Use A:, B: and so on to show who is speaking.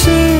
A: see